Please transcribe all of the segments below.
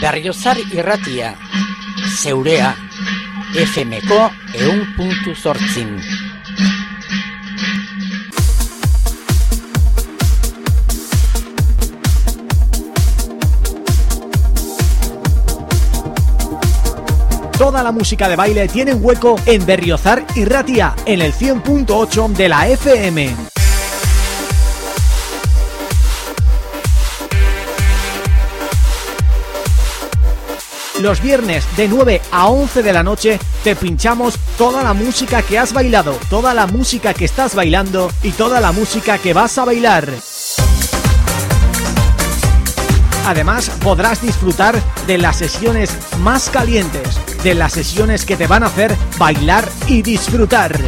Berriozar irratia, zeurea, FMko eun puntu sortzin. Toda la música de baile tiene un hueco en Berriozar y Ratia, en el 100.8 de la FM. Los viernes de 9 a 11 de la noche te pinchamos toda la música que has bailado, toda la música que estás bailando y toda la música que vas a bailar. Además podrás disfrutar de las sesiones más calientes, de las sesiones que te van a hacer bailar y disfrutar.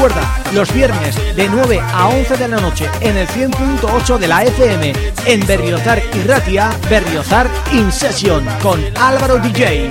Recuerda, los viernes de 9 a 11 de la noche en el 100.8 de la FM en Berriozar y Ratia, Berriozar In Session con Álvaro DJ.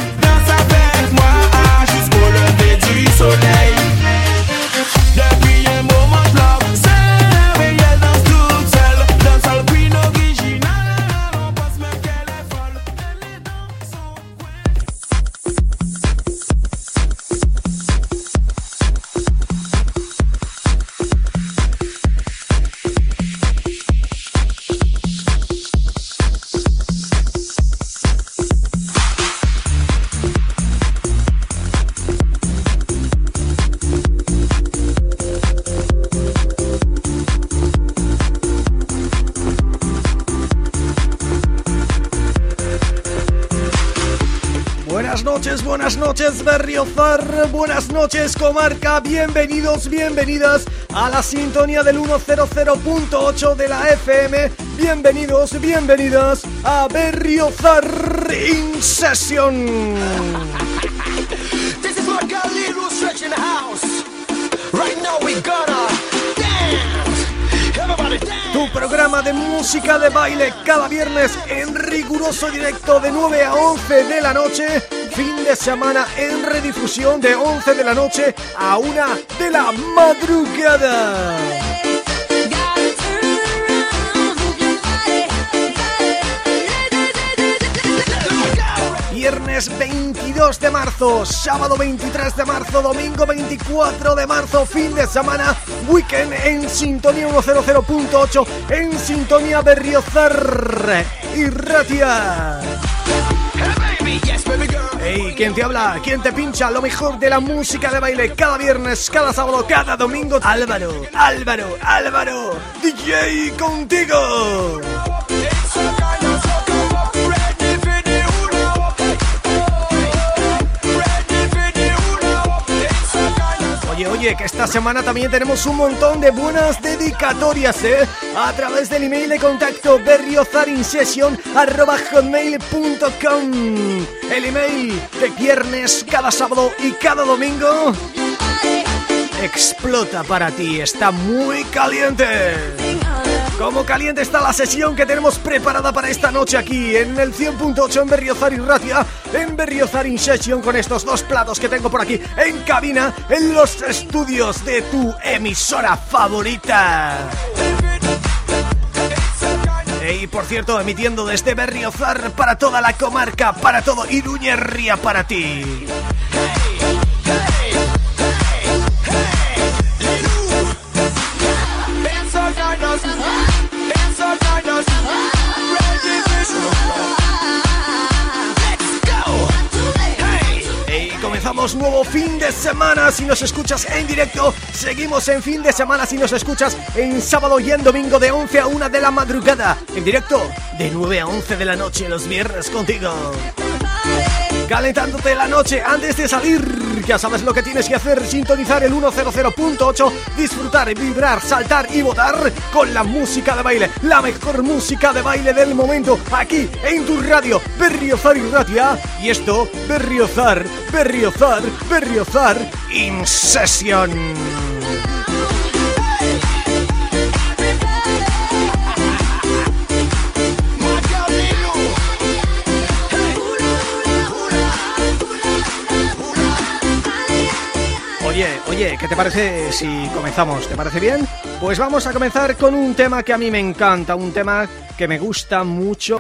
Berriozar, buenas noches comarca, bienvenidos, bienvenidas a la sintonía del 100.8 de la FM, bienvenidos, bienvenidas a Berriozar In Session. Tu programa de música de baile cada viernes en riguroso directo de 9 a 11 de la noche fin de semana en redifusión de 11 de la noche a 1 de la madrugada. Viernes 22 de marzo, sábado 23 de marzo, domingo 24 de marzo, fin de semana, weekend en Sintonía 100.8, en Sintonía Berriozar y Ratia. Hey, ¿quién te habla? ¿Quién te pincha? Lo mejor de la música de baile cada viernes, cada sábado, cada domingo. Álvaro, Álvaro, Álvaro, DJ contigo. Oye, que esta semana también tenemos un montón de buenas dedicatorias, ¿eh? A través del email de contacto berriozarinsession.com El email de viernes, cada sábado y cada domingo explota para ti, está muy caliente. Cómo caliente está la sesión que tenemos preparada para esta noche aquí en el 100.8 en Berriozar y Ratia, en Berriozar In Session con estos dos platos que tengo por aquí en cabina, en los estudios de tu emisora favorita. Y por cierto, emitiendo desde Berriozar para toda la comarca, para todo Iruñerría para ti. Nuevo fin de semana. Si nos escuchas en directo Seguimos en fin de semana. Si nos escuchas en sábado y en domingo de 11 a 1 de la madrugada. En directo de 9 a 11 de la noche los viernes contigo calentándote la noche antes de salir. Ya sabes lo que tienes que hacer, sintonizar el 100.8, disfrutar, vibrar, saltar y votar con la música de baile, la mejor música de baile del momento, aquí en tu radio, Berriozar y Ratia. Y esto, Berriozar, Berriozar, Berriozar, In Session. ¿Qué te parece si comenzamos? ¿Te parece bien? Pues vamos a comenzar con un tema que a mí me encanta, un tema que me gusta mucho.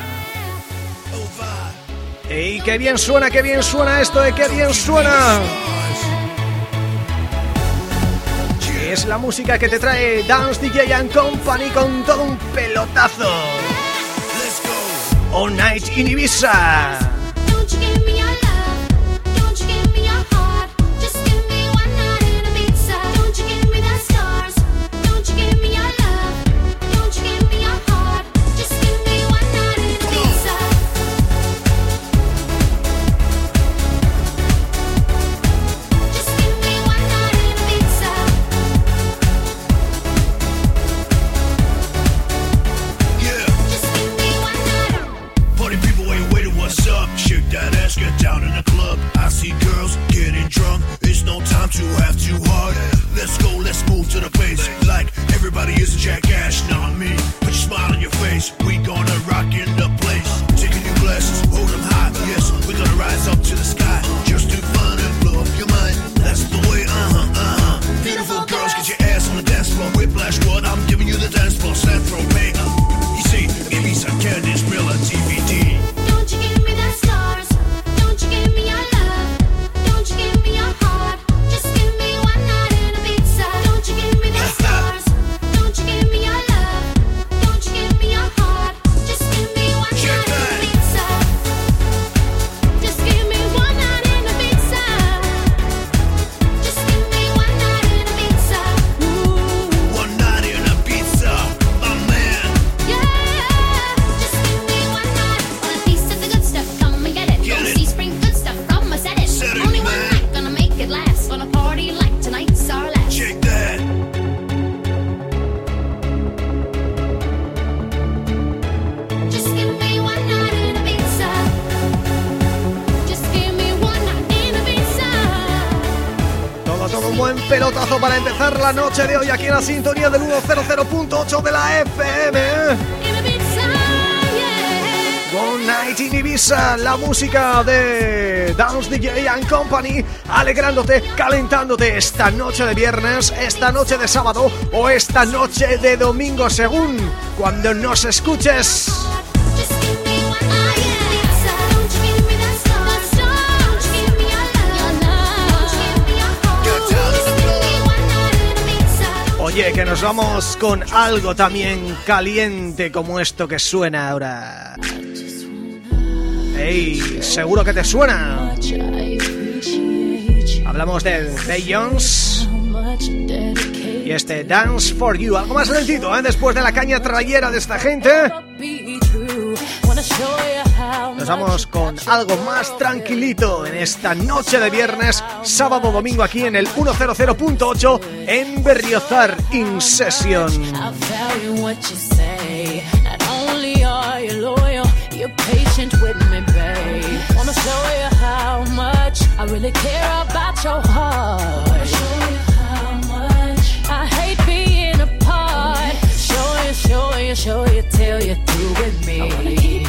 ¡Ey, qué bien suena, qué bien suena esto, eh, qué bien suena! Es la música que te trae Dance DJ and Company con todo un pelotazo. All Night in Ibiza. too hard. Let's go, let's move to the place Like everybody is a jackass, not me. Put your smile on your face. We gonna rock in the place. Taking new glasses, hold them high. Yes, we gonna rise up to the sky. De hoy aquí en la sintonía del 100.8 de la FM. One Night in Ibiza, la música de Dance DJ and Company, alegrándote, calentándote esta noche de viernes, esta noche de sábado o esta noche de domingo, según cuando nos escuches. Oye, que nos vamos con algo también caliente como esto que suena ahora. ¡Ey! Seguro que te suena. Hablamos de Day Jones y este Dance for You. Algo más lentito, ¿eh? Después de la caña trayera de esta gente. Nos vamos con algo más tranquilito en esta noche de viernes, sábado domingo aquí en el 100.8 en Berriozar In Session. Show you through with me.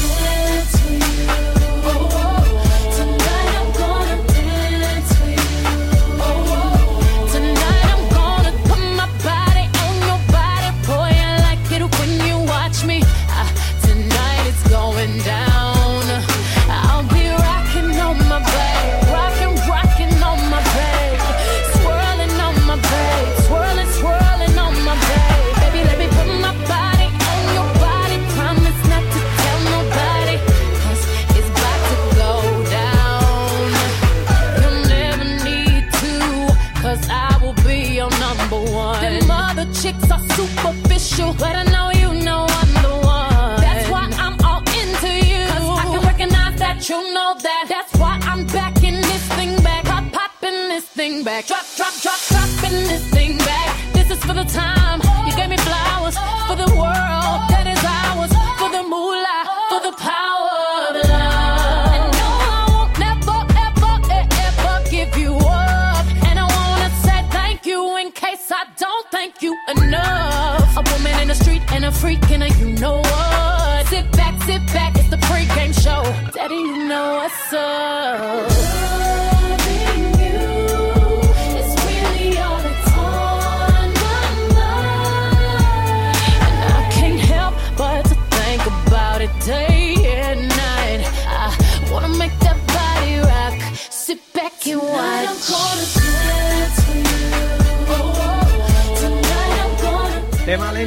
back. Drop, drop, drop, dropping this thing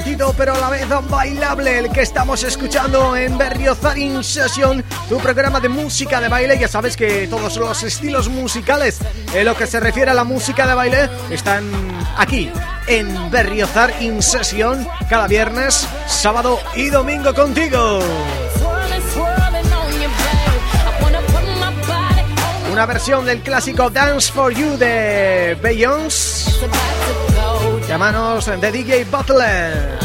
lentito pero a la vez bailable El que estamos escuchando en Berriozarin Session Tu programa de música de baile. Ya sabes que todos los estilos musicales En lo que se refiere a la música de baile Están aquí en Berriozar In Session Cada viernes, sábado y domingo contigo. Una versión del clásico Dance For You de Beyoncé Llamanos de DJ Butler.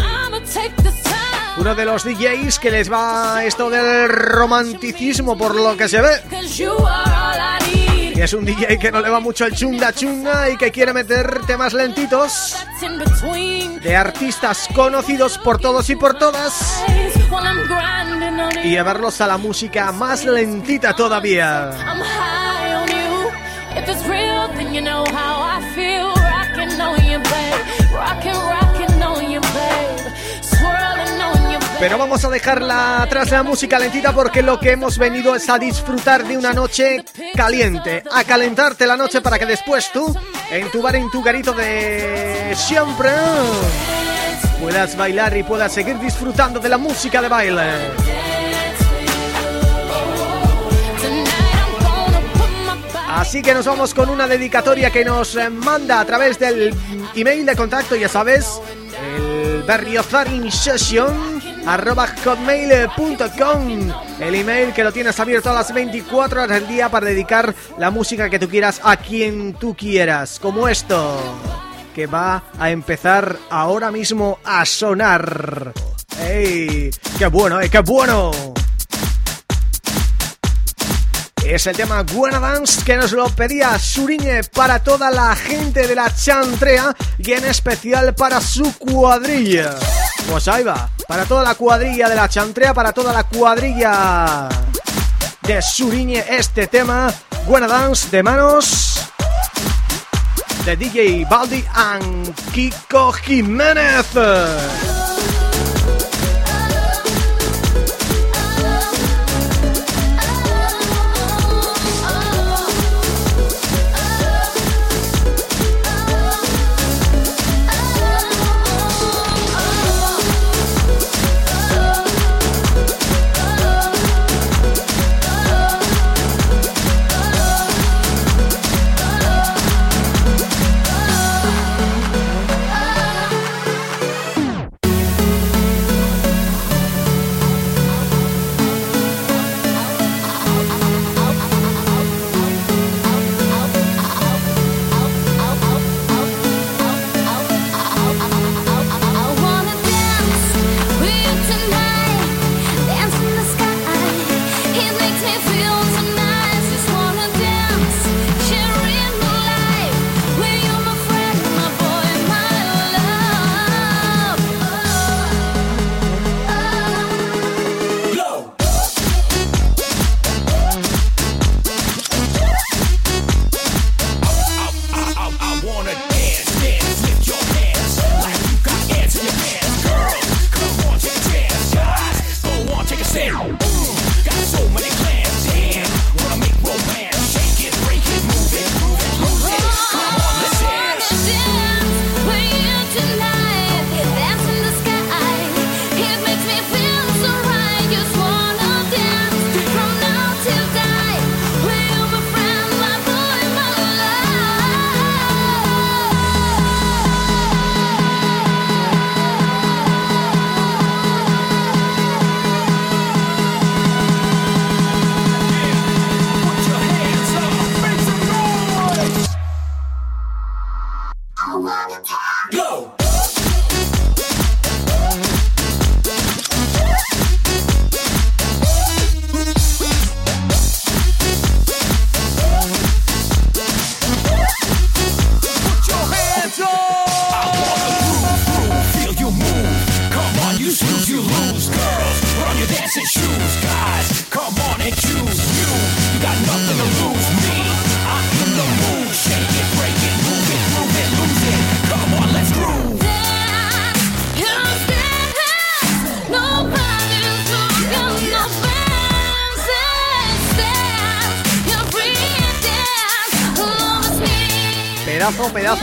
Uno de los DJs que les va esto del romanticismo por lo que se ve. Y es un DJ que no le va mucho el chunga chunga y que quiere meter temas lentitos De artistas conocidos por todos y por todas Y llevarlos a la música más lentita todavía Pero vamos a dejarla atrás la música lentita porque lo que hemos venido es a disfrutar de una noche caliente, a calentarte la noche para que después tú, en tu bar, en tu garito de siempre, puedas bailar y puedas seguir disfrutando de la música de baile. Así que nos vamos con una dedicatoria que nos manda a través del email de contacto, ya sabes, el berriozarinsession arroba hotmail.com El email que lo tienes abierto a las 24 horas del día para dedicar la música que tú quieras a quien tú quieras, como esto, que va a empezar ahora mismo a sonar. ¡Ey! ¡Qué bueno, eh! ¡Qué bueno! Es el tema Buena Dance que nos lo pedía Suriñe para toda la gente de la Chantrea y en especial para su cuadrilla. Pues ahí va, para toda la cuadrilla de la Chantrea, para toda la cuadrilla de Suriñe este tema Buena Dance de manos de DJ Baldi and Kiko Jiménez.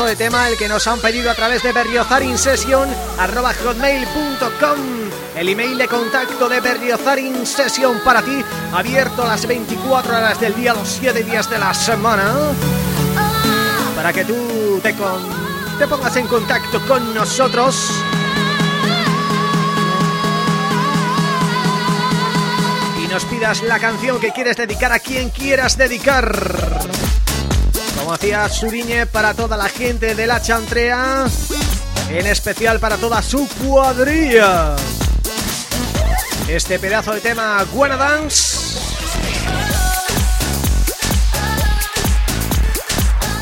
De tema el que nos han pedido a través de berriozarinsession.com El email de contacto de Berriozarinsession para ti Abierto a las 24 horas del día, los 7 días de la semana Para que tú te, te pongas en contacto con nosotros. Y nos pidas la canción que quieres dedicar a quien quieras dedicar como hacía Suriñe para toda la gente de la Chantrea En especial para toda su cuadrilla. Este pedazo de tema Buena Dance.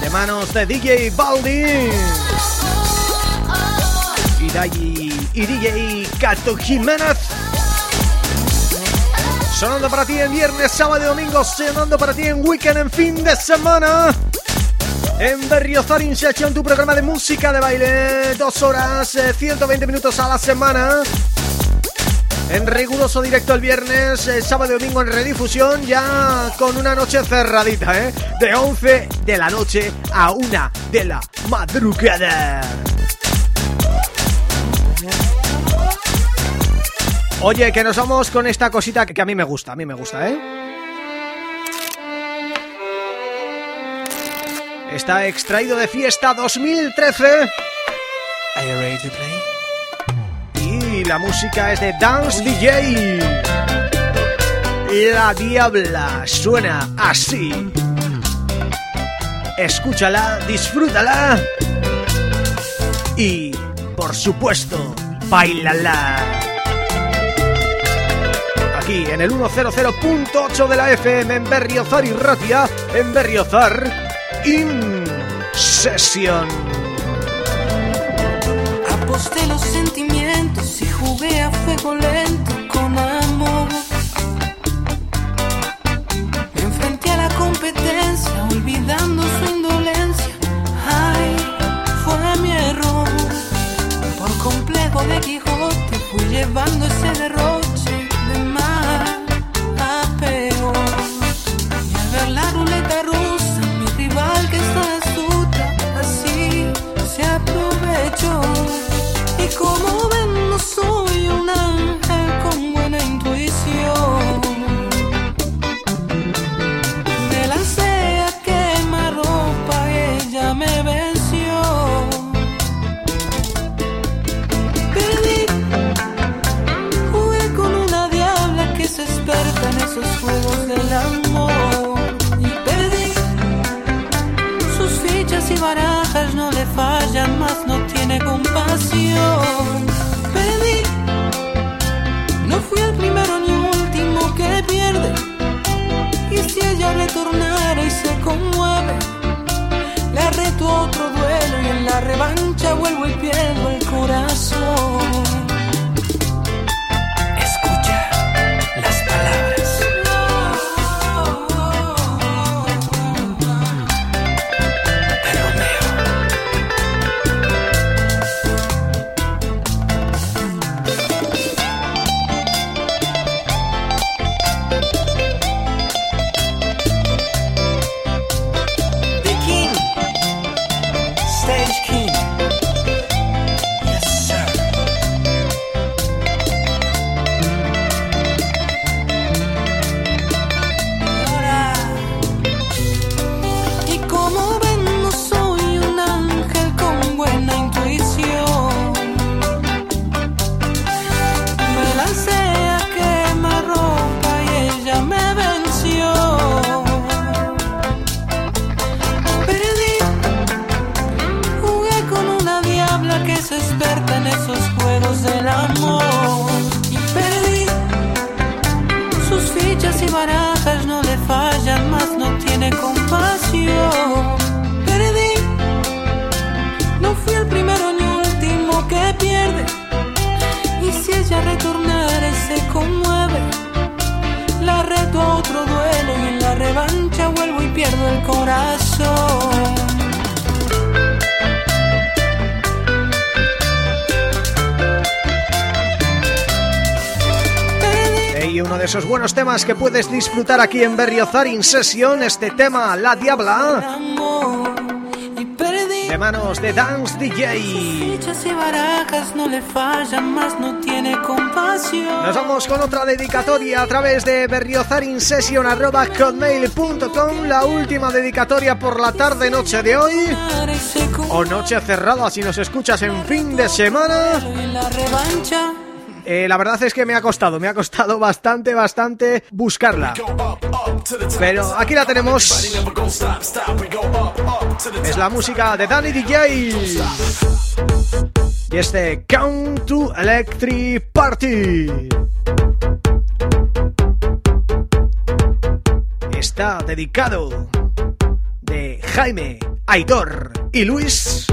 De manos de DJ Baldi. Y, y DJ Cato Jiménez. Sonando para ti en viernes, sábado y domingo Sonando para ti en weekend, en fin de semana en Berriozar Insertion, tu programa de música de baile, dos horas, 120 eh, minutos a la semana. En riguroso directo el viernes, eh, sábado y domingo en redifusión, ya con una noche cerradita, ¿eh? De 11 de la noche a 1 de la madrugada. Oye, que nos vamos con esta cosita que a mí me gusta, a mí me gusta, ¿eh? Está extraído de Fiesta 2013. Are you ready to play? Y la música es de Dance DJ. La Diabla suena así. Escúchala, disfrútala. Y, por supuesto, bailala. Aquí en el 100.8 de la FM en Berriozar y Ratia, en Berriozar In Session. Aposté los sentimientos y jugué a fuego lento con amor. Me enfrenté a la competencia olvidando su indolencia. Ay, fue mi error. Por complejo de Quijote fui llevando ese derroche si ella retornara y se conmueve, le reto otro duelo y en la revancha vuelvo y pierdo el corazón. Disfrutar aquí en Berriozar In Session, este tema La Diabla. De manos de Dance DJ. Nos vamos con otra dedicatoria a través de berriozarinSession.com La última dedicatoria por la tarde-noche de hoy. O noche cerrada si nos escuchas en fin de semana. Eh, la verdad es que me ha costado, me ha costado bastante, bastante buscarla. Pero aquí la tenemos. Es la música de Danny DJ. Y este Count to Electric Party. Está dedicado de Jaime, Aitor y Luis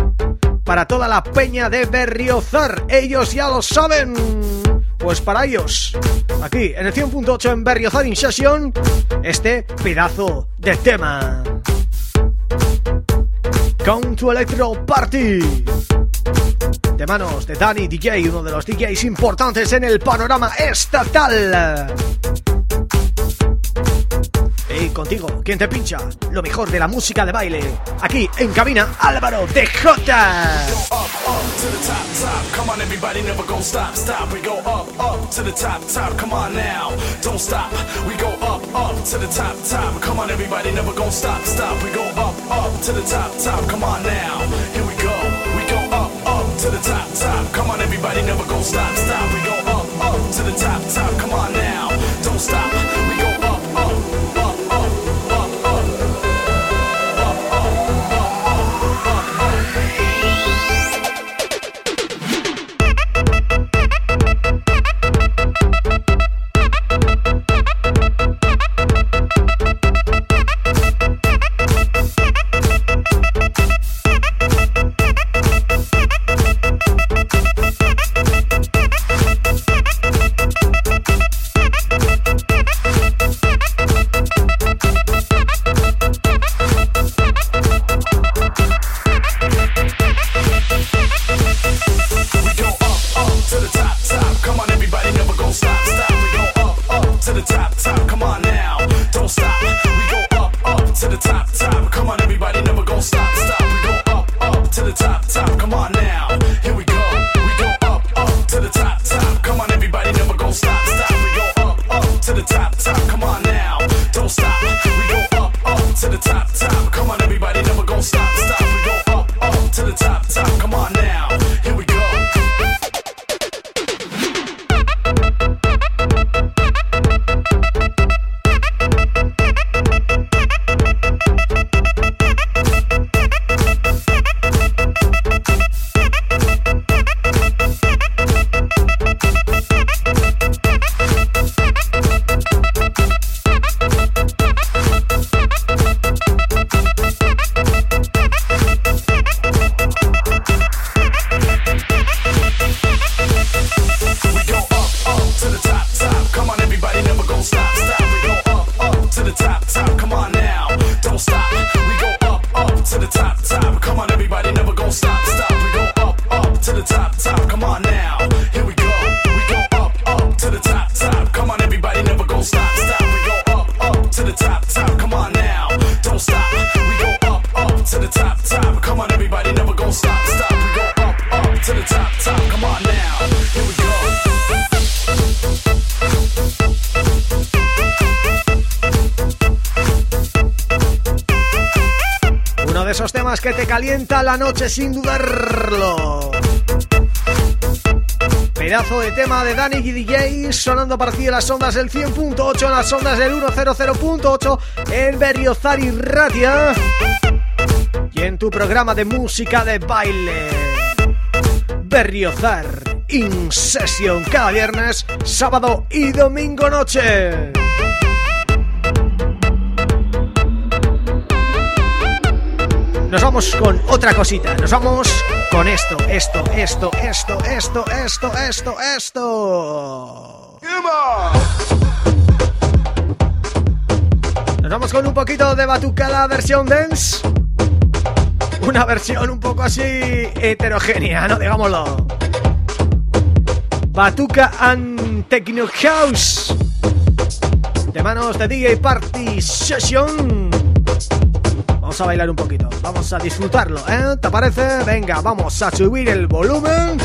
para toda la peña de Berriozar. Ellos ya lo saben. Pues para ellos, aquí en el 100.8 en Berriozar In Session, este pedazo de tema. Count to Electro Party. De manos de Danny DJ, uno de los DJs importantes en el panorama estatal. Contigo, quien te pincha lo mejor de la música de baile. Aquí en cabina, Álvaro de Jota. to the top, top. Come on, everybody, never gonna stop, stop. We go up, up to the top, top. Come on now, don't stop. We la noche sin dudarlo. Pedazo de tema de Danny DJ sonando para ti en las ondas del 100.8, en las ondas del 100.8 en Berriozar y Ratia. Y en tu programa de música de baile. Berriozar In Session cada viernes, sábado y domingo noche. Nos vamos con otra cosita. Nos vamos con esto, esto, esto, esto, esto, esto, esto, esto. Nos vamos con un poquito de batucada versión dance. Una versión un poco así heterogénea, ¿no? Digámoslo. Batuca and Techno House. De manos de DJ Party Session. A bailar un poquito Vamos a disfrutarlo, ¿eh? ¿Te parece? Venga, vamos a subir el volumen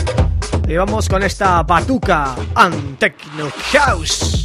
Y vamos con esta Batuca and Techno House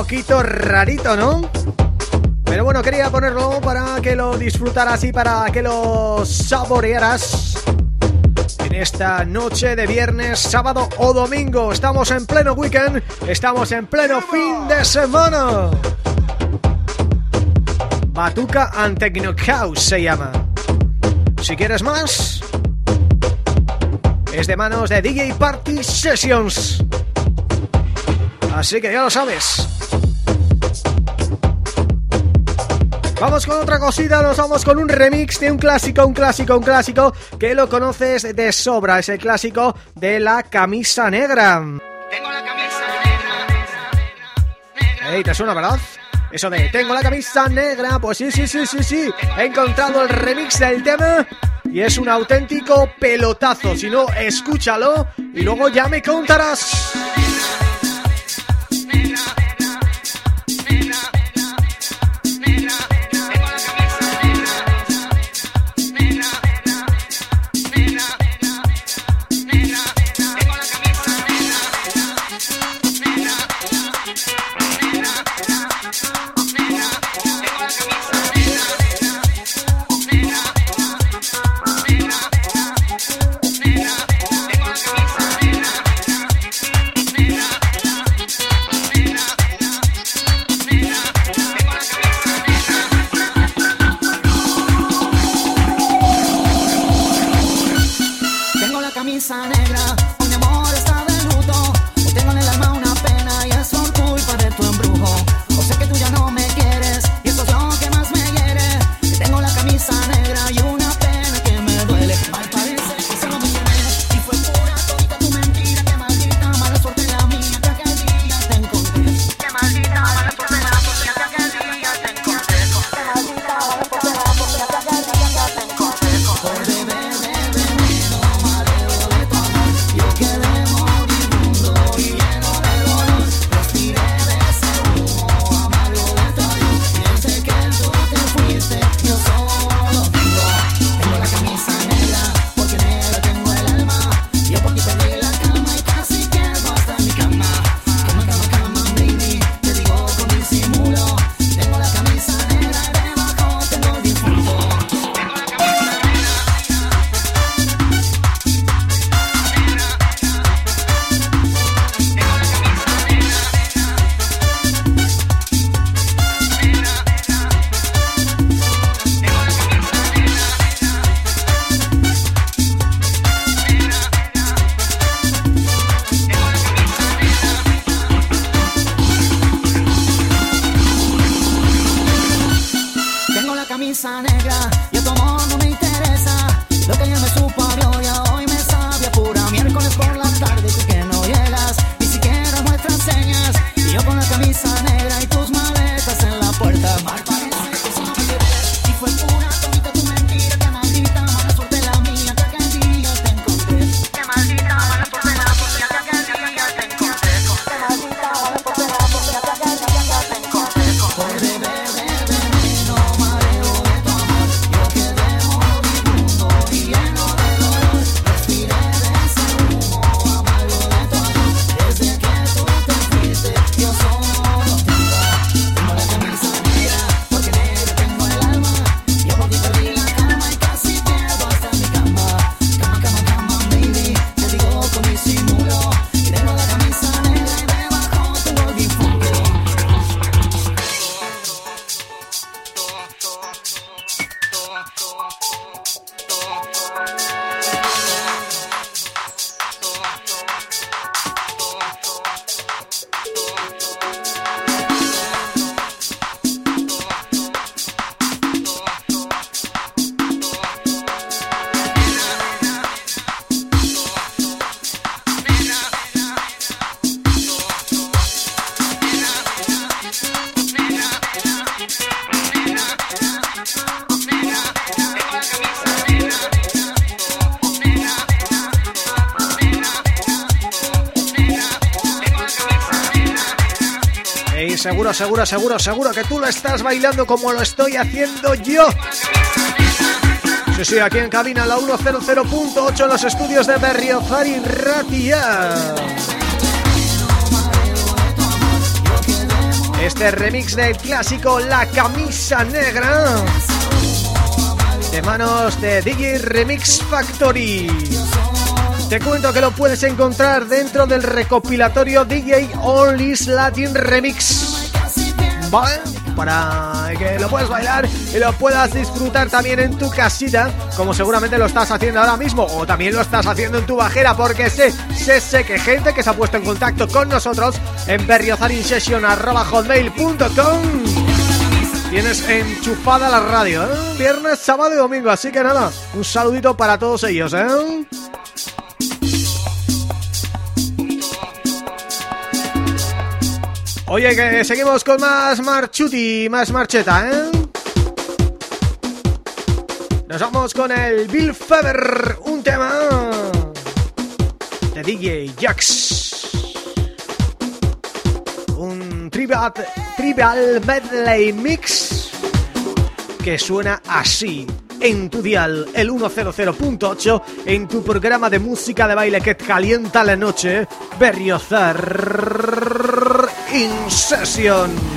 poquito rarito, ¿no? Pero bueno, quería ponerlo para que lo disfrutaras y para que lo saborearas en esta noche de viernes, sábado o domingo. Estamos en pleno weekend, estamos en pleno fin de semana. Batuca and Techno House se llama. Si quieres más, es de manos de DJ Party Sessions. Así que ya lo sabes. Vamos con otra cosita, nos vamos con un remix de un clásico, un clásico, un clásico que lo conoces de sobra, es el clásico de la camisa negra. Tengo la camisa negra, Ey, ¿te suena, verdad? Eso de tengo la camisa negra, pues sí, sí, sí, sí, sí, he encontrado el remix del tema y es un auténtico pelotazo, si no, escúchalo y luego ya me contarás. Seguro, que tú lo estás bailando como lo estoy haciendo yo. Sí, sí, aquí en cabina la 100.8 en los estudios de Berriozar y Ratia. Este remix del clásico La Camisa Negra de manos de DJ Remix Factory. Te cuento que lo puedes encontrar dentro del recopilatorio DJ Only Latin Remix. ¿Vale? Para que lo puedas bailar y lo puedas disfrutar también en tu casita, como seguramente lo estás haciendo ahora mismo, o también lo estás haciendo en tu bajera, porque sé, sé, sé que gente que se ha puesto en contacto con nosotros en berriozarinsession.com Tienes enchufada la radio, ¿eh? Viernes, sábado y domingo, así que nada, un saludito para todos ellos, ¿eh? Oye, que seguimos con más marchuti, más marcheta, ¿eh? Nos vamos con el Bill Feber, un tema de DJ Jax. Un tribal, tribal medley mix que suena así en tu dial, el 100.8, en tu programa de música de baile que calienta la noche, Berriozar in Session.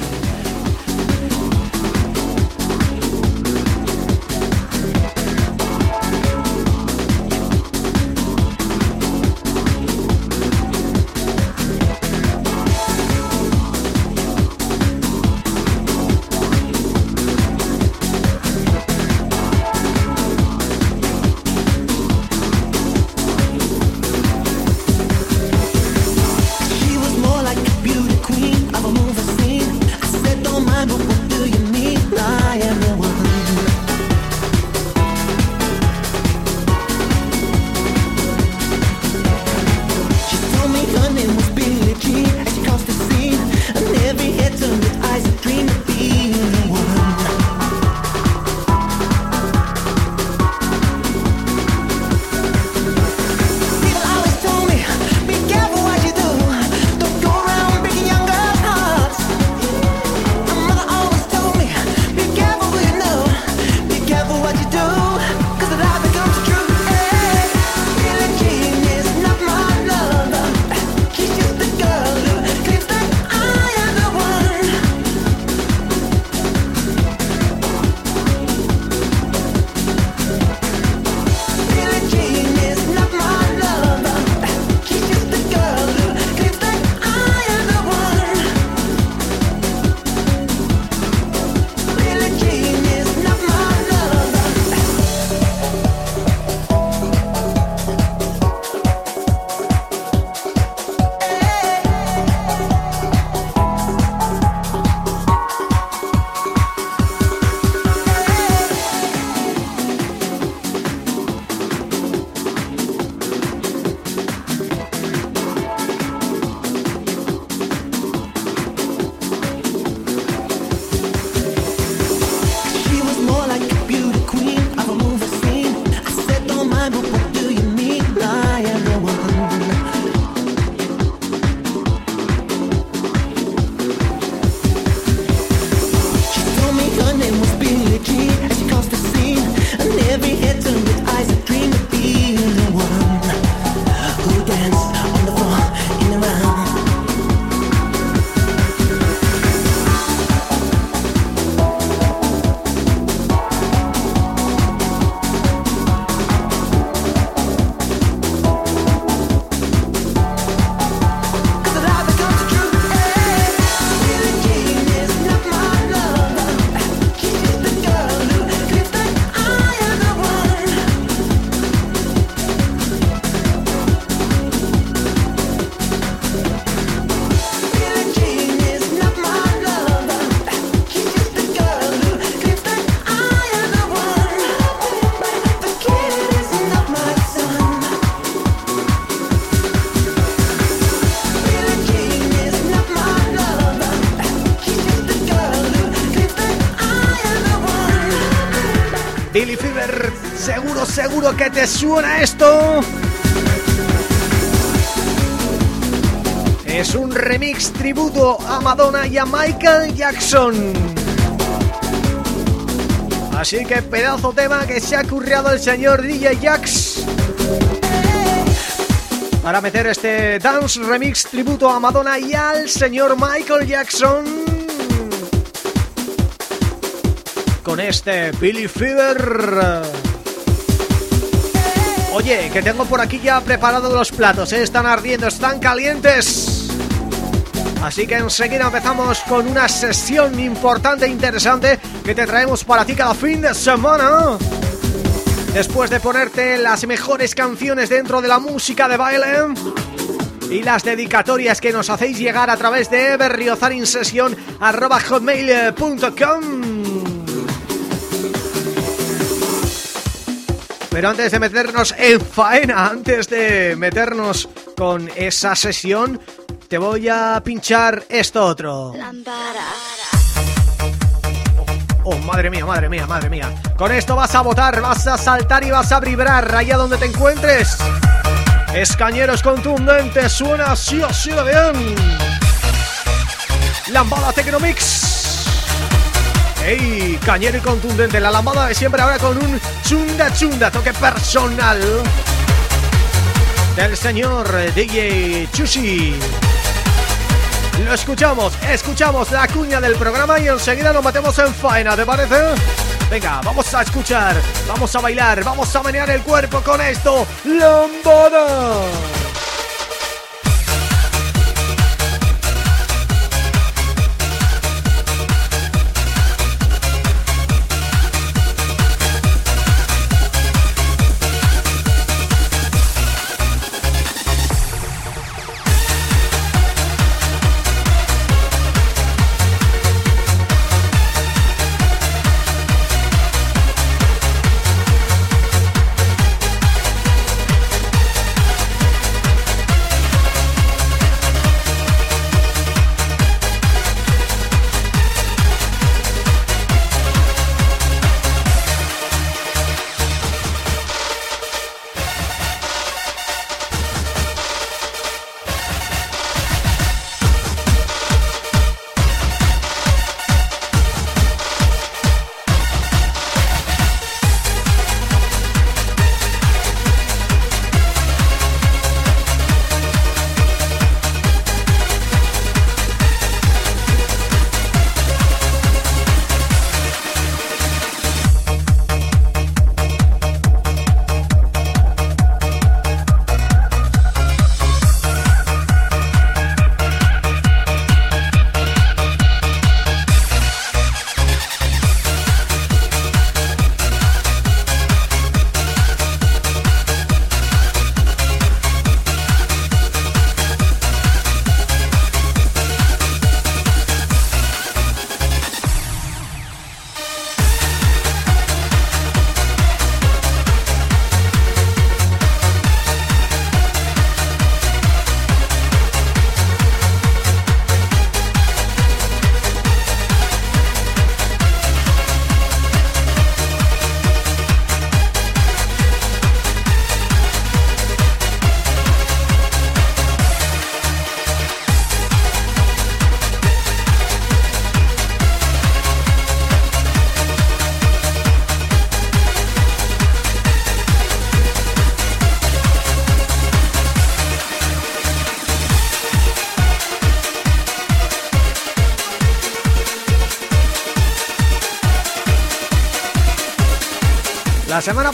Seguro, que te suena esto. Es un remix tributo a Madonna y a Michael Jackson. Así que pedazo tema que se ha curriado el señor DJ Jax para meter este dance remix tributo a Madonna y al señor Michael Jackson con este Billy Fever. Oye, que tengo por aquí ya preparados los platos, ¿eh? están ardiendo, están calientes. Así que enseguida empezamos con una sesión importante e interesante que te traemos para ti cada fin de semana. Después de ponerte las mejores canciones dentro de la música de baile y las dedicatorias que nos hacéis llegar a través de berriozarinsesión.com Pero antes de meternos en faena, antes de meternos con esa sesión, te voy a pinchar esto otro. Oh, madre mía, madre mía, madre mía. Con esto vas a votar, vas a saltar y vas a vibrar allá donde te encuentres. Escañeros contundentes, suena así, así de bien. Lambada Tecnomix. ¡Ey! Cañero y contundente, la lambada de siempre ahora con un chunda chunda, toque personal del señor DJ Chushi. Lo escuchamos, escuchamos la cuña del programa y enseguida nos metemos en faena, ¿te parece? Venga, vamos a escuchar, vamos a bailar, vamos a menear el cuerpo con esto. ¡Lambada!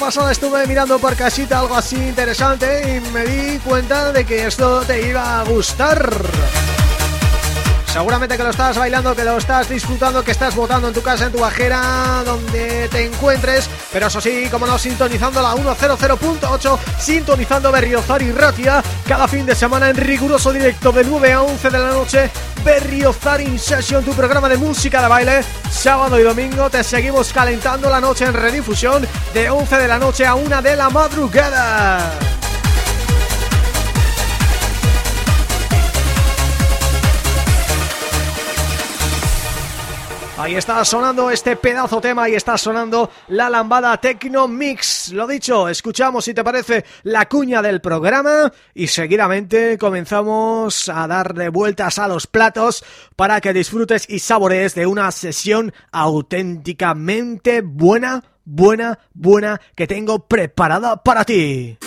Estuve mirando por casita algo así interesante y me di cuenta de que esto te iba a gustar. Seguramente que lo estás bailando, que lo estás disfrutando, que estás votando en tu casa, en tu bajera, donde te encuentres, pero eso sí, como no, sintonizando la 100.8, sintonizando Berriozar y Ratia, cada fin de semana en riguroso directo de 9 a 11 de la noche, Berriozar in Session, tu programa de música de baile, sábado y domingo te seguimos calentando la noche en redifusión de 11 de la noche a 1 de la madrugada. Ahí está sonando este pedazo tema y está sonando la lambada Tecno Mix. Lo dicho, escuchamos si te parece la cuña del programa y seguidamente comenzamos a darle vueltas a los platos para que disfrutes y saborees de una sesión auténticamente buena, buena, buena que tengo preparada para ti.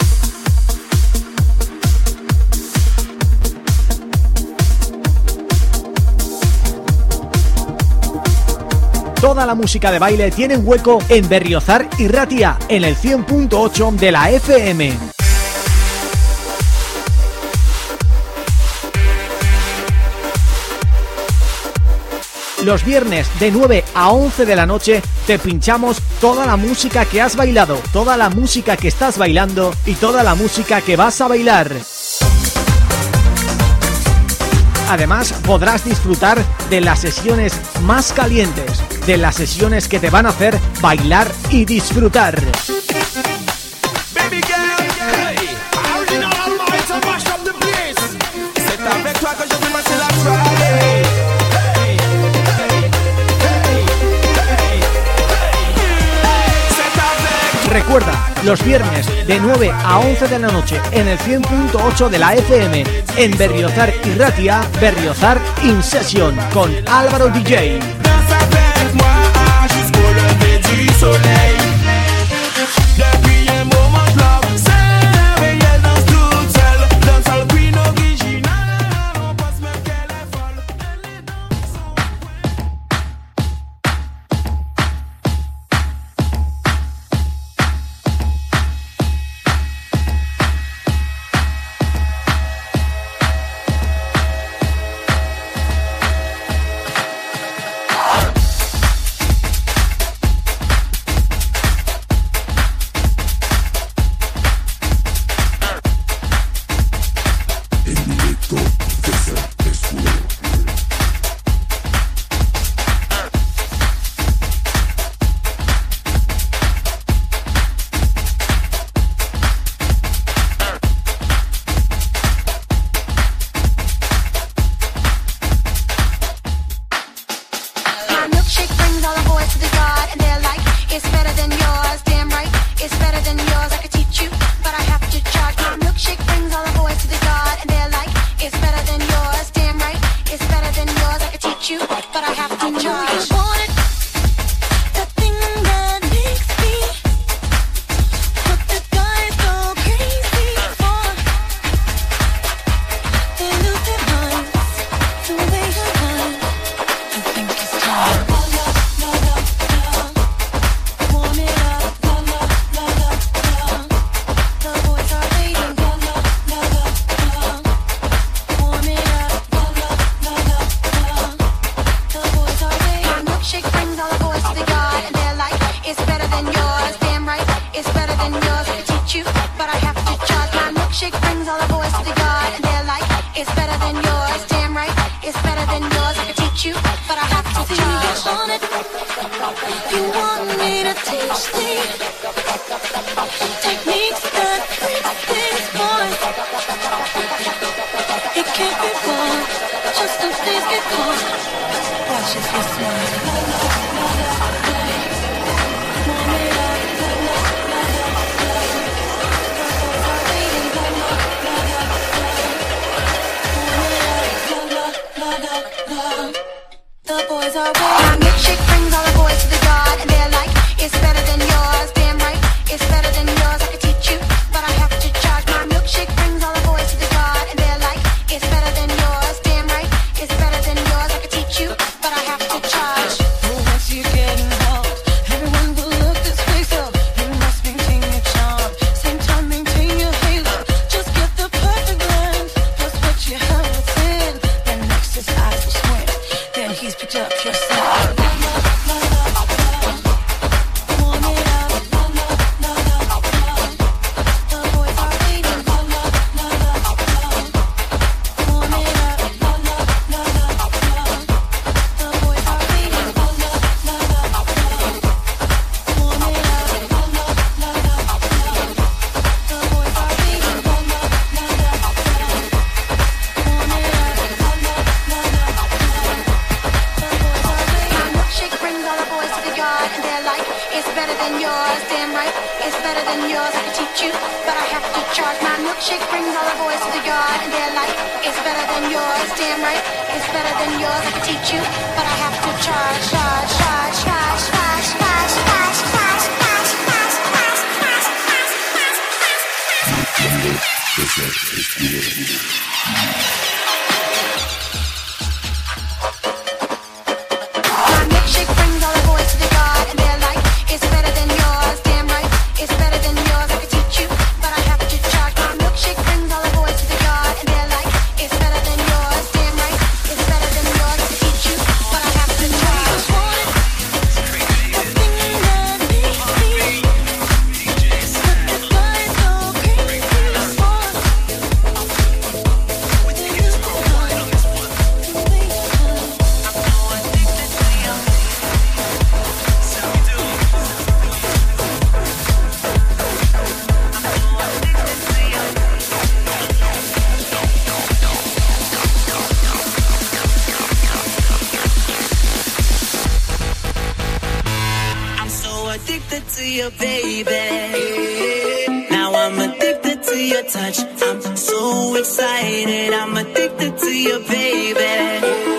Toda la música de baile tiene un hueco en Berriozar y Ratia, en el 100.8 de la FM. Los viernes de 9 a 11 de la noche te pinchamos toda la música que has bailado, toda la música que estás bailando y toda la música que vas a bailar. Además podrás disfrutar de las sesiones más calientes, de las sesiones que te van a hacer bailar y disfrutar. Recuerda, los viernes de 9 a 11 de la noche en el 100.8 de la FM en Berriozar y Ratia, Berriozar In Session con Álvaro DJ. soleil. to your baby. Now I'm addicted to your touch. I'm so excited. I'm addicted to your baby.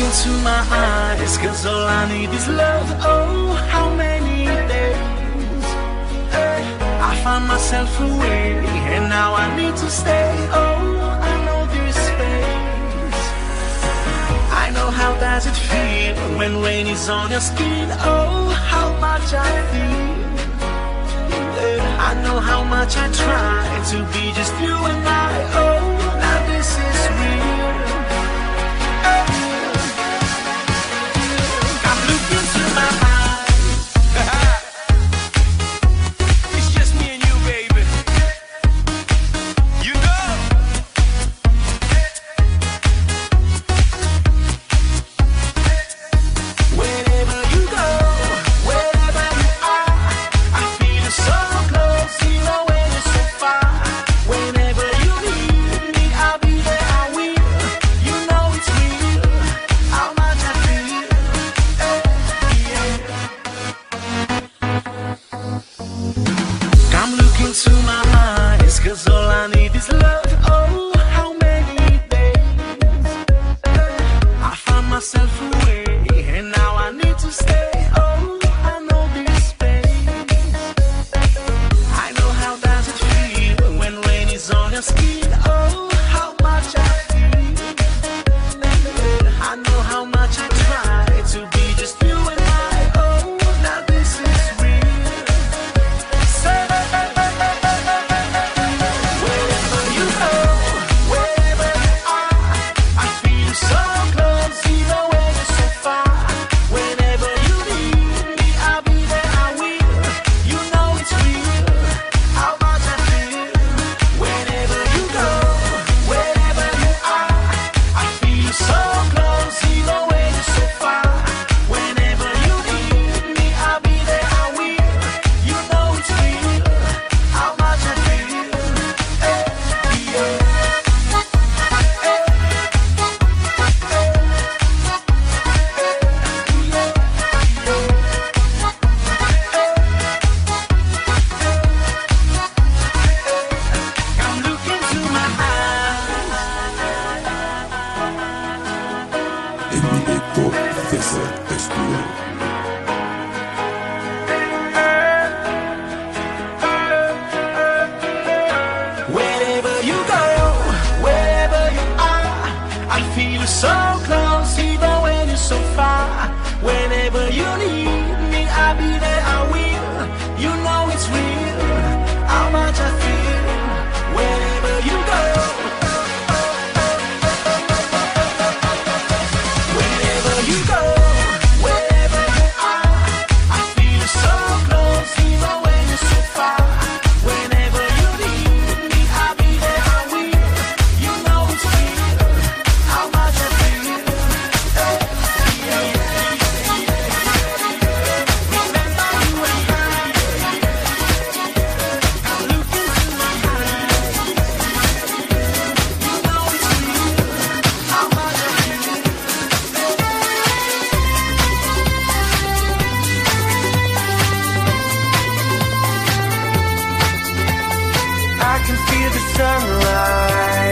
into my eyes Cause all I need is love. Oh, how many days? Hey, I find myself away And now I need to stay. Oh, I know this space I know how does it feel When rain is on your skin. Oh, how much I feel. I know how much I try To be just you and I. Oh, now this is real. I can feel the sunlight.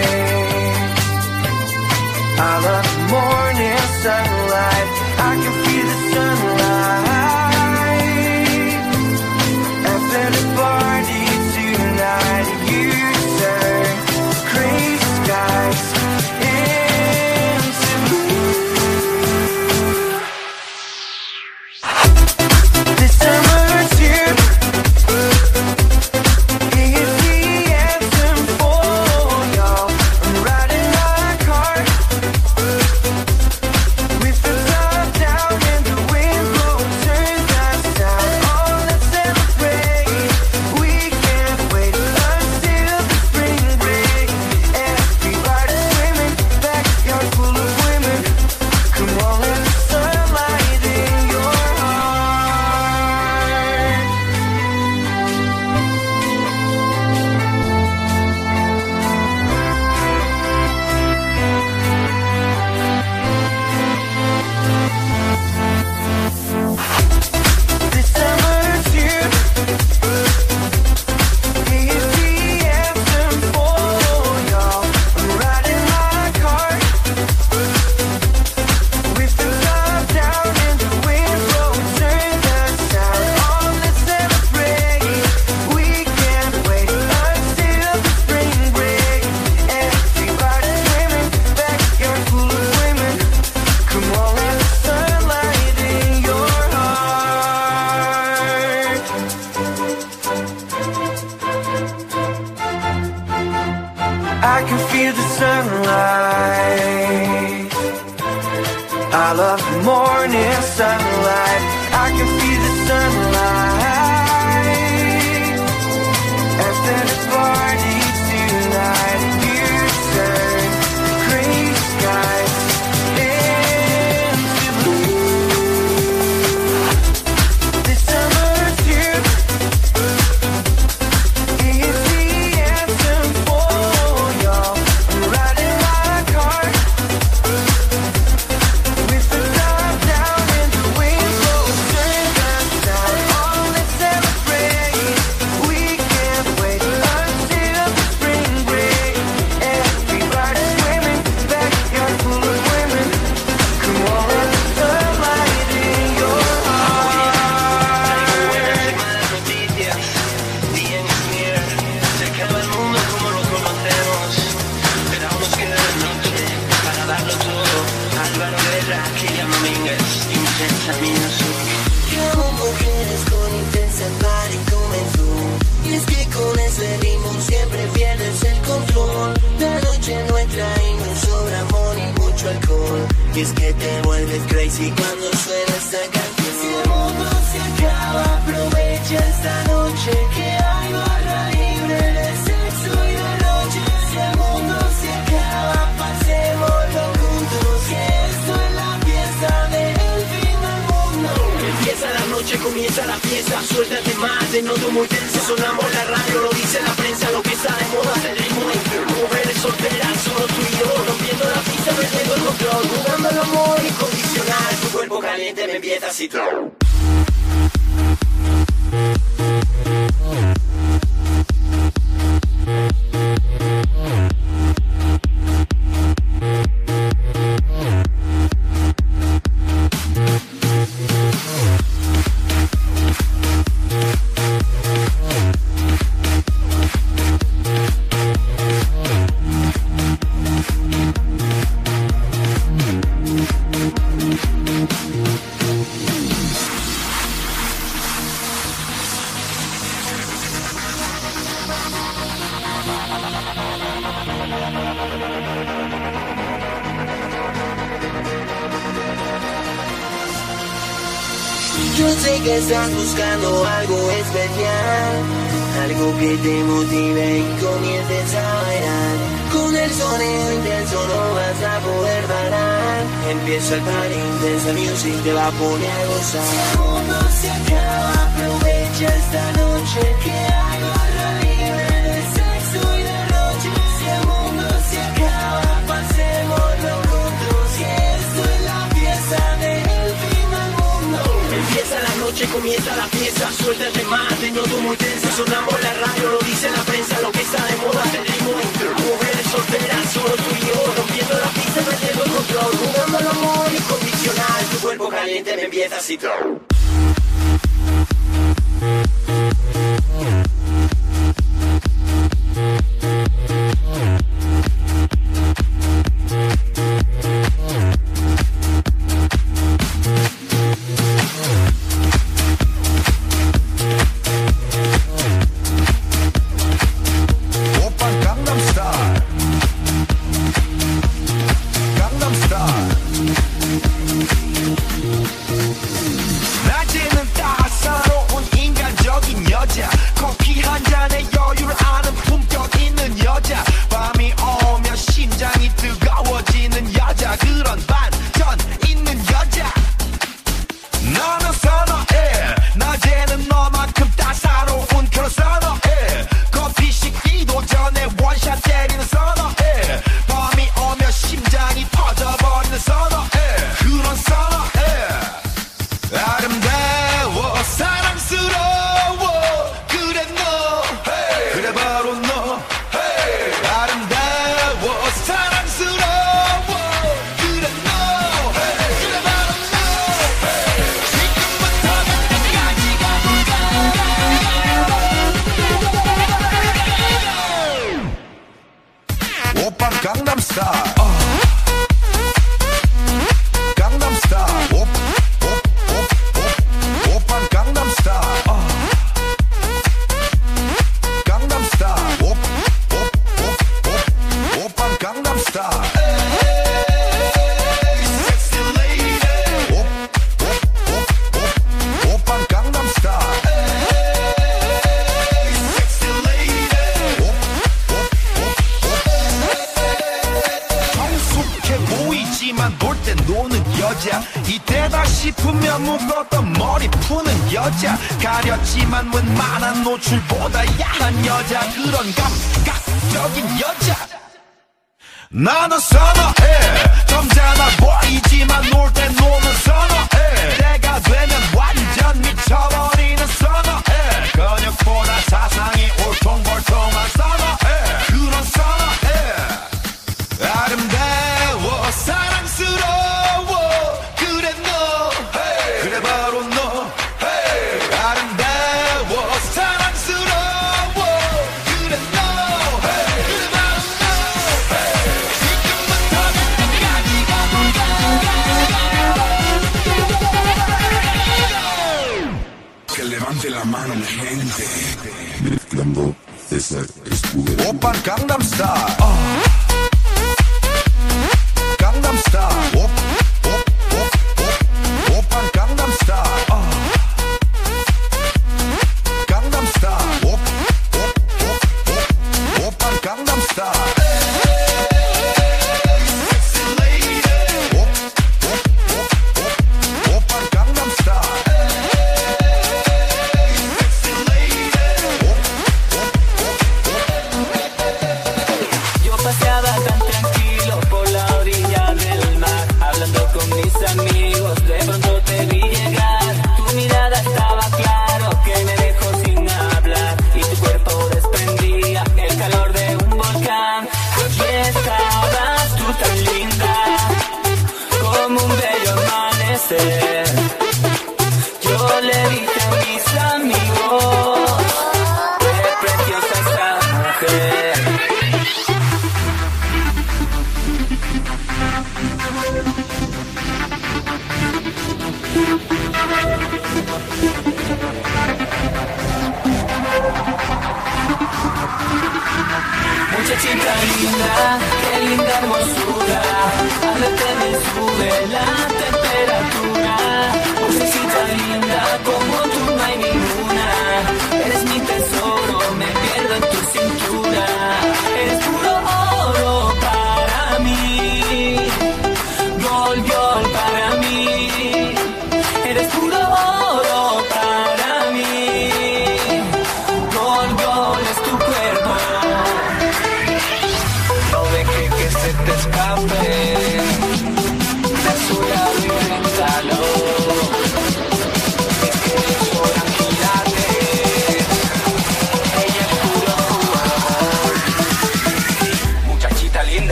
que te motive y comiences a bailar. Con el sonido intenso no vas a poder parar. Empieza el party intensa music, te va a poner a gozar. Si aún no se acaba, aprovecha esta noche que suéltate más, de nodo muy tensa, sonamos la radio, lo dice la prensa, lo que está de moda tenemos mujeres solteras, solo tú y yo, rompiendo la pista, perdiendo control, jugando el amor incondicional, tu cuerpo caliente me empieza a citar. Open Gangnam Style. Oh.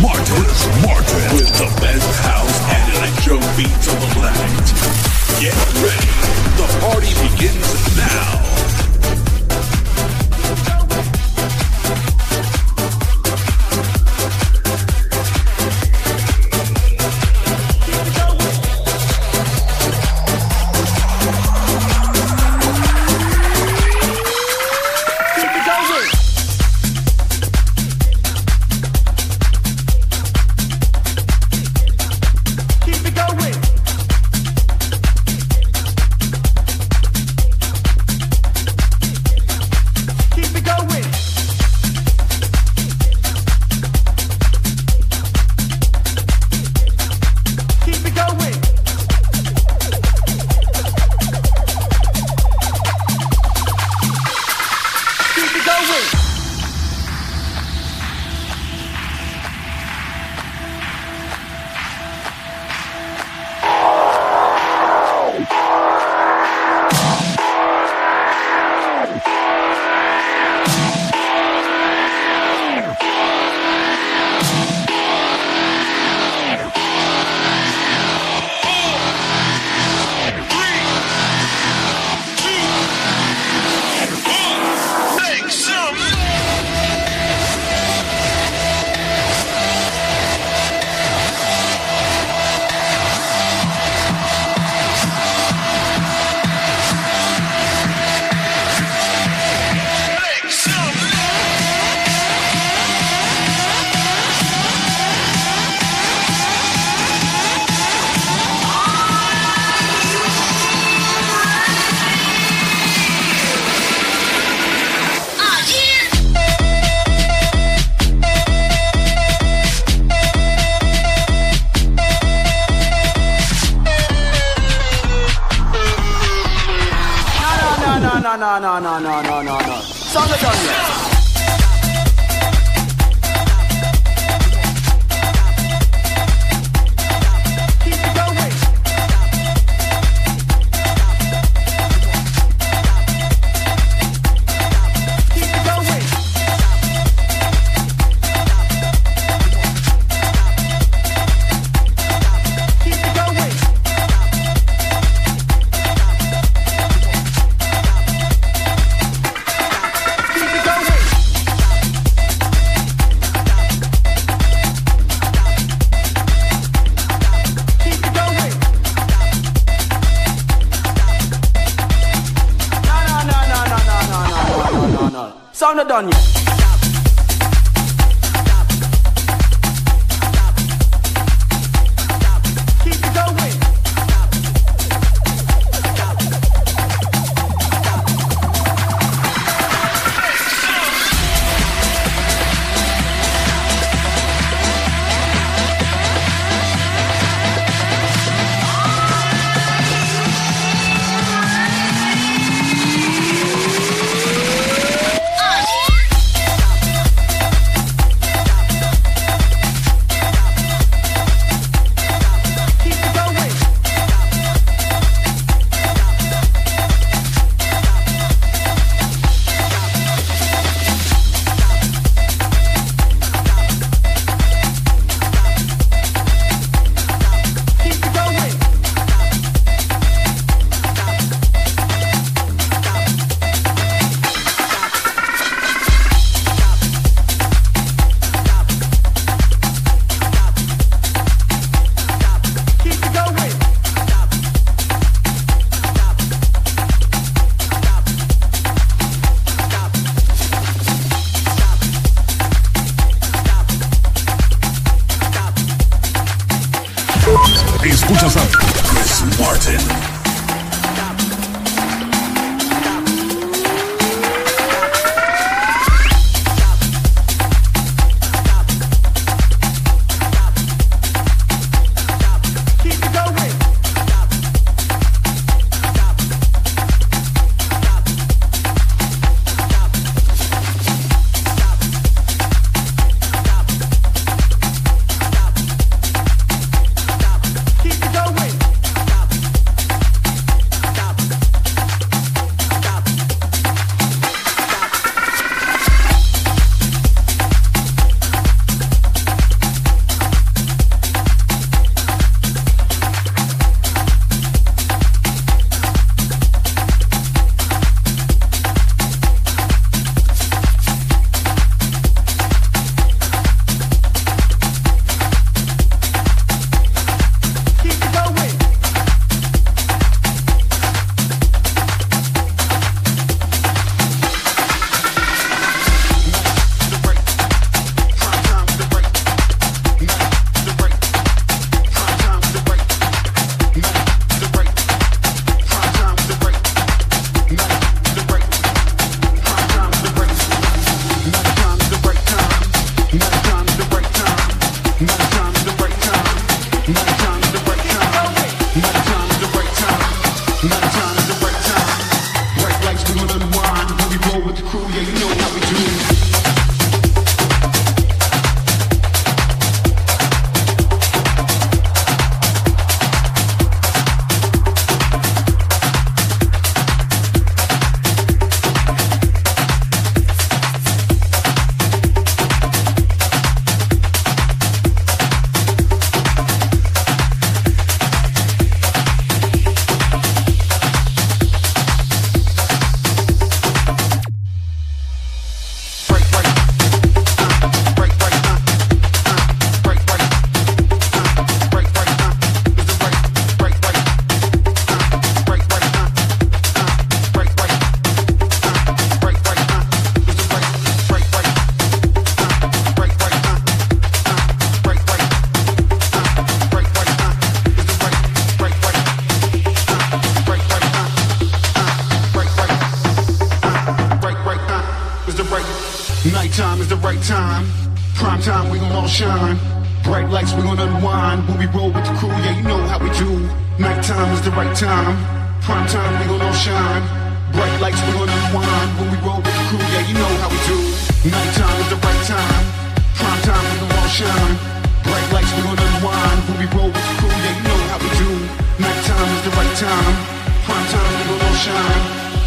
Martin. Chris Martin. With the best house and electro beats on the planet. Get ready. The party begins now.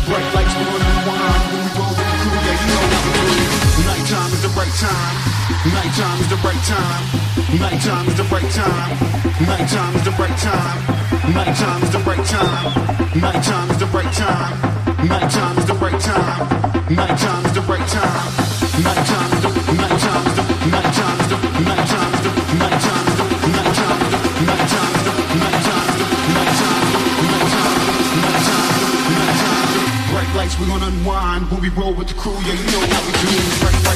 Bright lights, gonna unwind when we roll with the crew. Yeah, you know how we do. Nighttime is the right time. Nighttime is the right time. Nighttime is the right time. Nighttime is the right time. Nighttime is the right time. Nighttime is the right time. Nighttime is the right time. Nighttime is the right time. Roll with the crew. Yeah, you know how we do.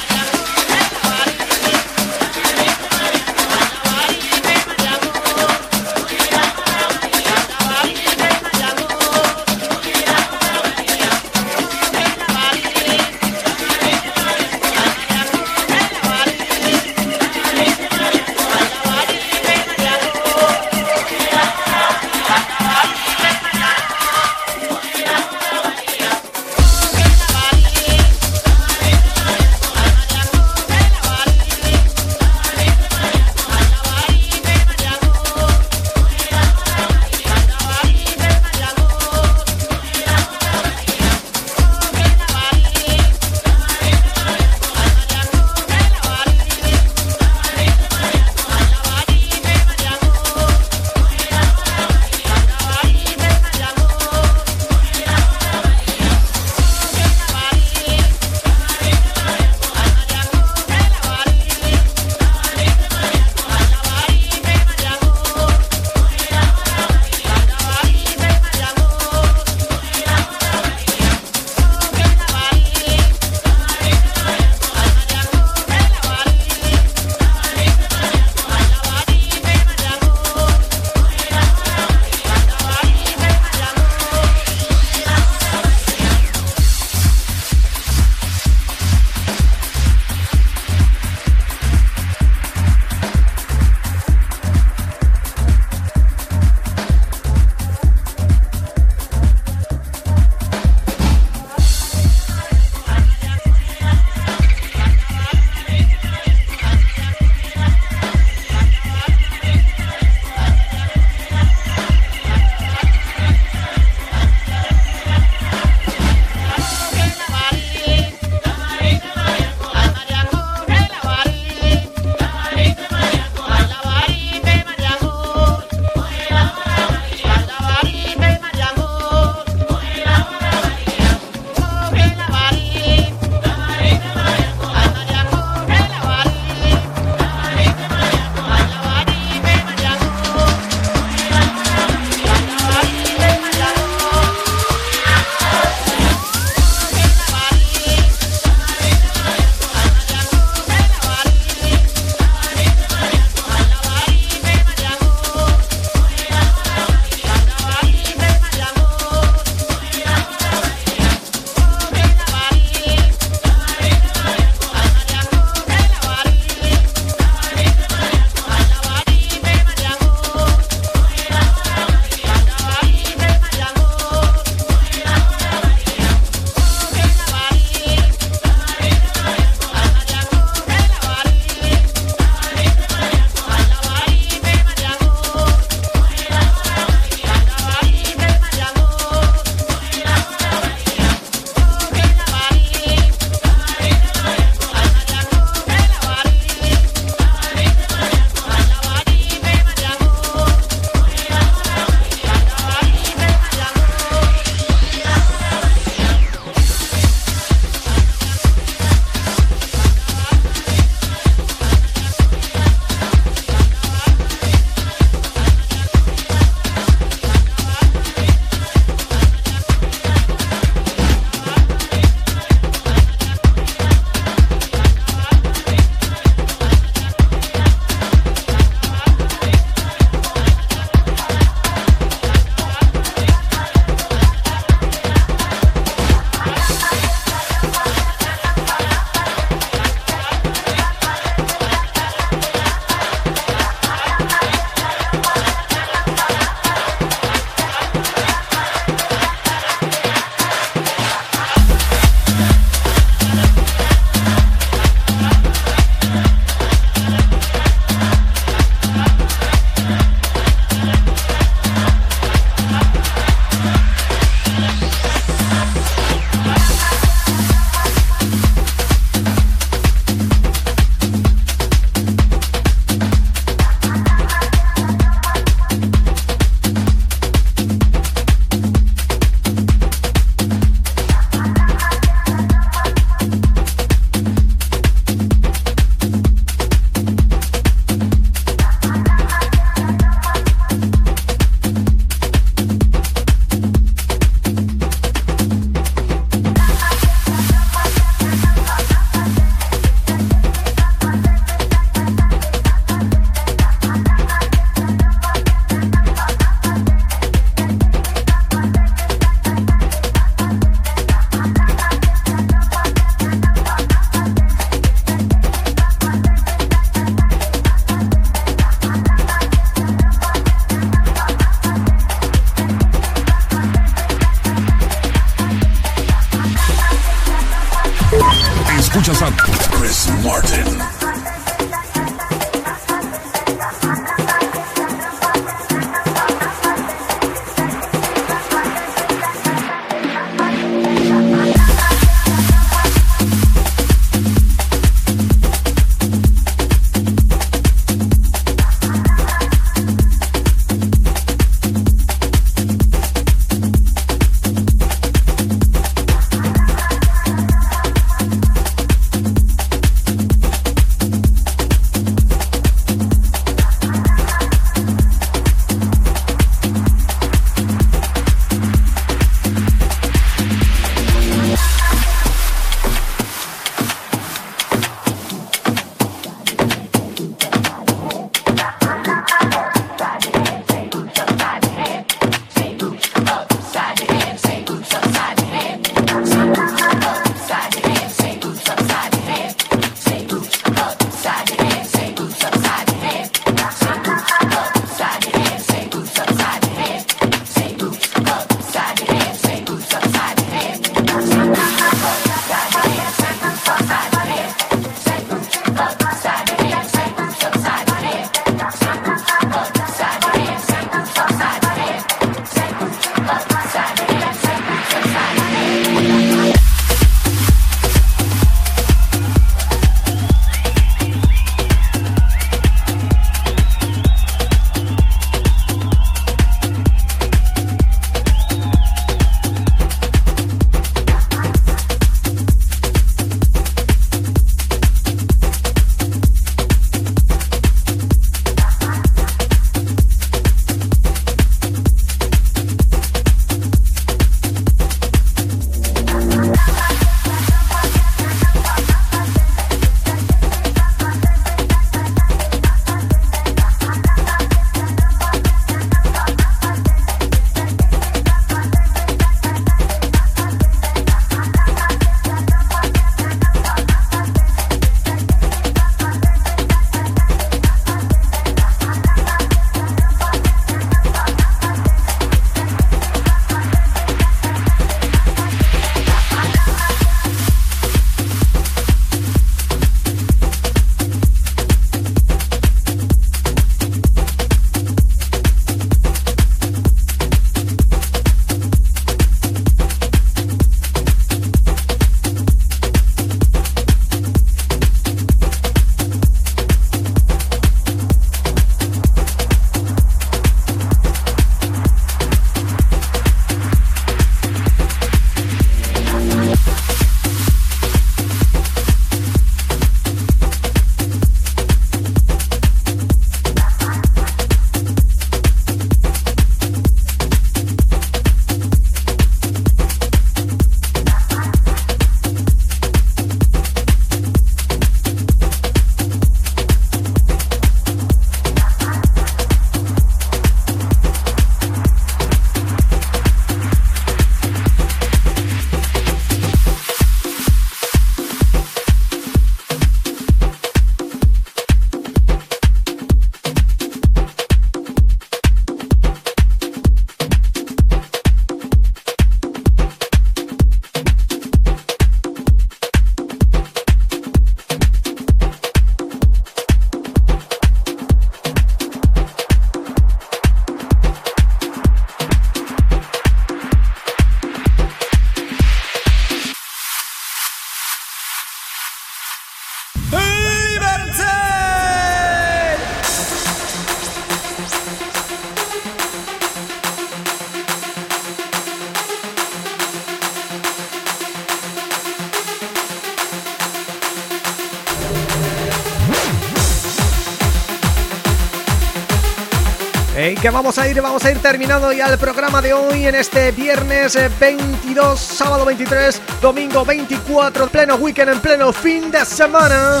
Que vamos a ir, vamos a ir terminando ya el programa de hoy en este viernes eh, 22, sábado 23, domingo 24, pleno weekend, en pleno fin de semana.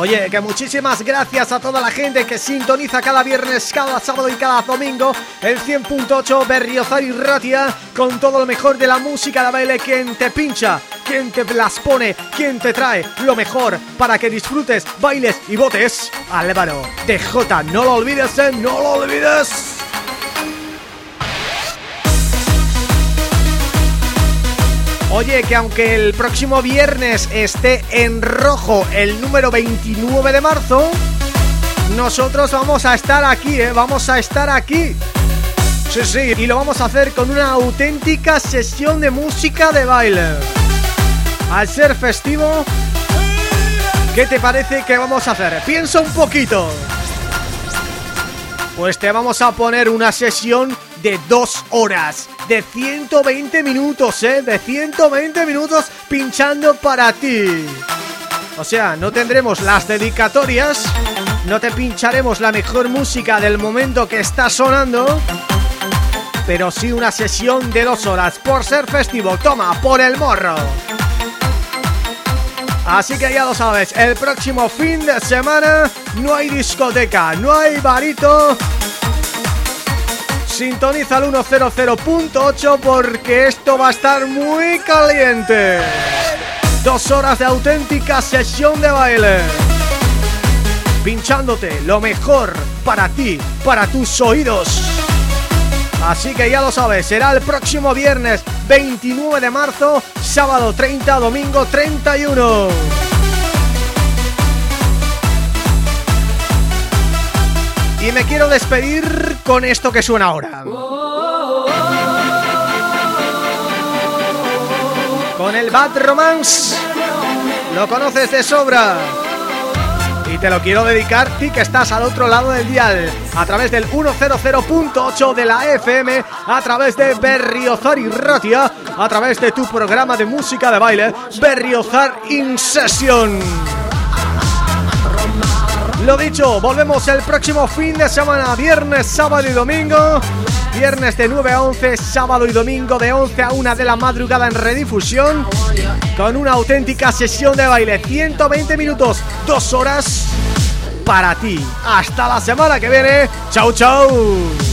Oye, que muchísimas gracias a toda la gente que sintoniza cada viernes, cada sábado y cada domingo el 100.8 Berriozar y Ratia con todo lo mejor de la música de baile, quien te pincha, quien te las pone, quien te trae lo mejor para que disfrutes, bailes y votes. Álvaro de J, no lo olvides, ¿eh? no lo olvides. Oye, que aunque el próximo viernes esté en rojo el número 29 de marzo, nosotros vamos a estar aquí, ¿eh? Vamos a estar aquí. Sí, sí, y lo vamos a hacer con una auténtica sesión de música de baile. Al ser festivo, ¿qué te parece que vamos a hacer? Piensa un poquito. Pues te vamos a poner una sesión de dos horas, de 120 minutos, ¿eh? De 120 minutos pinchando para ti. O sea, no tendremos las dedicatorias, no te pincharemos la mejor música del momento que está sonando, pero sí una sesión de dos horas por ser festivo. Toma, por el morro. Así que ya lo sabes, el próximo fin de semana no hay discoteca, no hay barito. Sintoniza el 100.8 porque esto va a estar muy caliente. Dos horas de auténtica sesión de baile. Pinchándote lo mejor para ti, para tus oídos. Así que ya lo sabes, será el próximo viernes 29 de marzo, sábado 30, domingo 31. Y me quiero despedir con esto que suena ahora. Con el Bad Romance. Lo conoces de sobra. Y te lo quiero dedicar ti que estás al otro lado del dial A través del 100.8 de la FM A través de Berriozar y Ratia A través de tu programa de música de baile Berriozar In Session. Lo dicho, volvemos el próximo fin de semana Viernes, sábado y domingo Viernes de 9 a 11, sábado y domingo de 11 a 1 de la madrugada en redifusión Con una auténtica sesión de baile. 120 minutos, 2 horas para ti. Hasta la semana que viene. Chau chau